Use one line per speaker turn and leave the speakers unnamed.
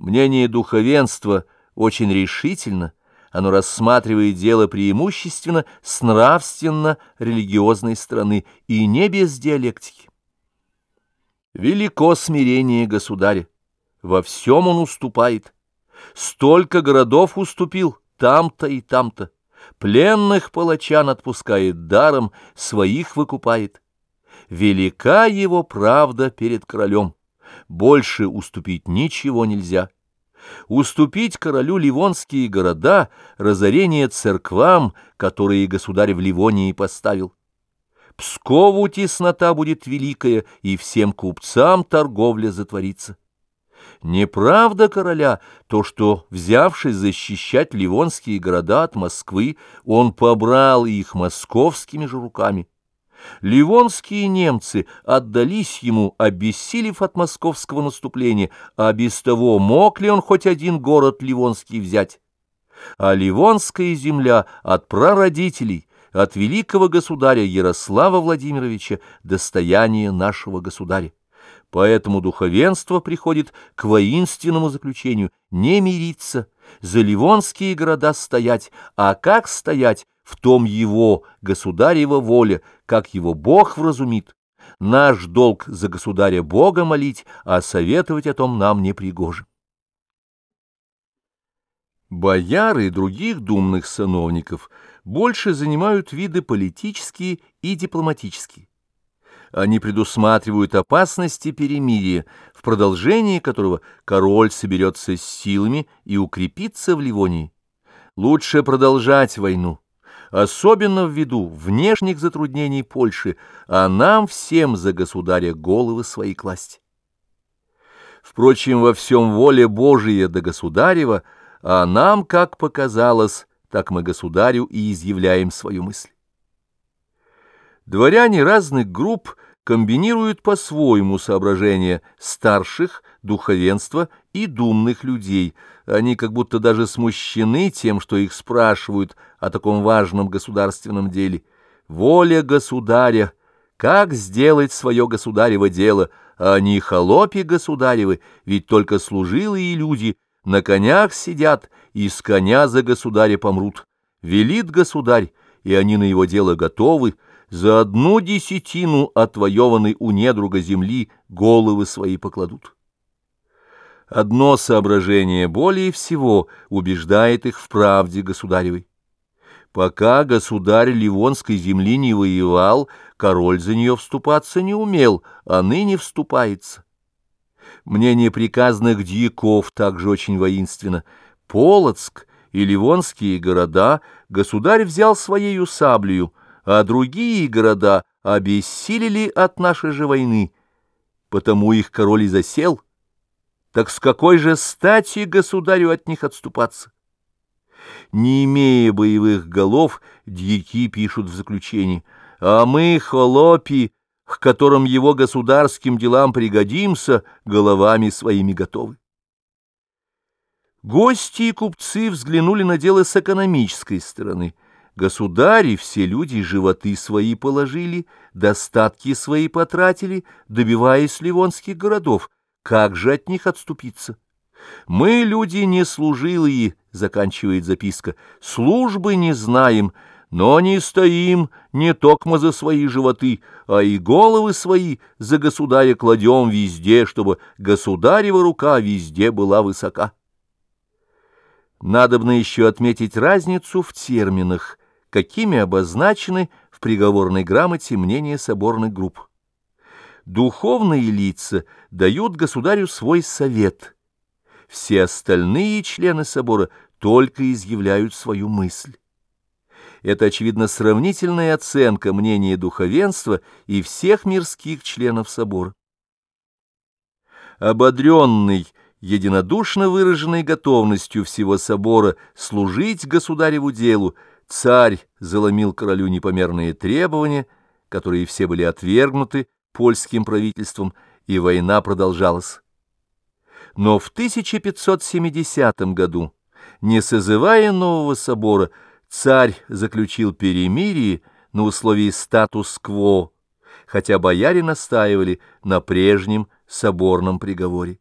Мнение духовенства очень решительно, оно рассматривает дело преимущественно с нравственно-религиозной стороны и не без диалектики. Велико смирение государя, во всем он уступает. Столько городов уступил, там-то и там-то. Пленных палачан отпускает даром, своих выкупает. Велика его правда перед королем. Больше уступить ничего нельзя. Уступить королю ливонские города, разорение церквам, которые государь в Ливонии поставил. Пскову теснота будет великая, и всем купцам торговля затворится. Неправда короля то, что, взявшись защищать ливонские города от Москвы, он побрал их московскими же руками. Ливонские немцы отдались ему, обессилев от московского наступления, а без того мог ли он хоть один город ливонский взять? А ливонская земля от прародителей, от великого государя Ярослава Владимировича, достояние нашего государя. Поэтому духовенство приходит к воинственному заключению не мириться, за ливонские города стоять, а как стоять, в том его государева воля, как его Бог вразумит. Наш долг за государя Бога молить, а советовать о том нам не пригоже. Бояры и других думных сановников больше занимают виды политические и дипломатические. Они предусматривают опасности перемирия, в продолжении которого король соберется с силами и укрепится в Ливонии. Лучше продолжать войну, особенно ввиду внешних затруднений Польши, а нам всем за государя головы свои класть. Впрочем, во всем воле Божия до государева, а нам, как показалось, так мы государю и изъявляем свою мысль. Дворяне разных групп комбинируют по-своему соображения старших, духовенства и думных людей. Они как будто даже смущены тем, что их спрашивают о таком важном государственном деле. Воля государя, как сделать свое государево дело, а не холопи государевы, ведь только служилые люди на конях сидят и с коня за государя помрут. Велит государь, и они на его дело готовы, за одну десятину отвоеванной у недруга земли головы свои покладут. Одно соображение более всего убеждает их в правде государевой. Пока государь Ливонской земли не воевал, король за нее вступаться не умел, а ныне вступается. Мнение приказных дьяков также очень воинственно. Полоцк и Ливонские города государь взял своею саблею, а другие города обессилели от нашей же войны, потому их король и засел. Так с какой же стати государю от них отступаться? Не имея боевых голов, дьяки пишут в заключении, а мы, холопи, к которым его государским делам пригодимся, головами своими готовы. Гости и купцы взглянули на дело с экономической стороны — Государи все люди животы свои положили, достатки свои потратили, добиваясь ливонских городов. Как же от них отступиться? Мы, люди не служилые, — заканчивает записка, — службы не знаем, но не стоим не токмо за свои животы, а и головы свои за государя кладем везде, чтобы государева рука везде была высока. Надобно еще отметить разницу в терминах, какими обозначены в приговорной грамоте мнения соборных групп. Духовные лица дают государю свой совет. Все остальные члены собора только изъявляют свою мысль. Это, очевидно, сравнительная оценка мнения духовенства и всех мирских членов собора. Ободренный, единодушно выраженной готовностью всего собора служить государеву делу, Царь заломил королю непомерные требования, которые все были отвергнуты польским правительством, и война продолжалась. Но в 1570 году, не созывая нового собора, царь заключил перемирие на условии статус-кво, хотя бояре настаивали на прежнем соборном приговоре.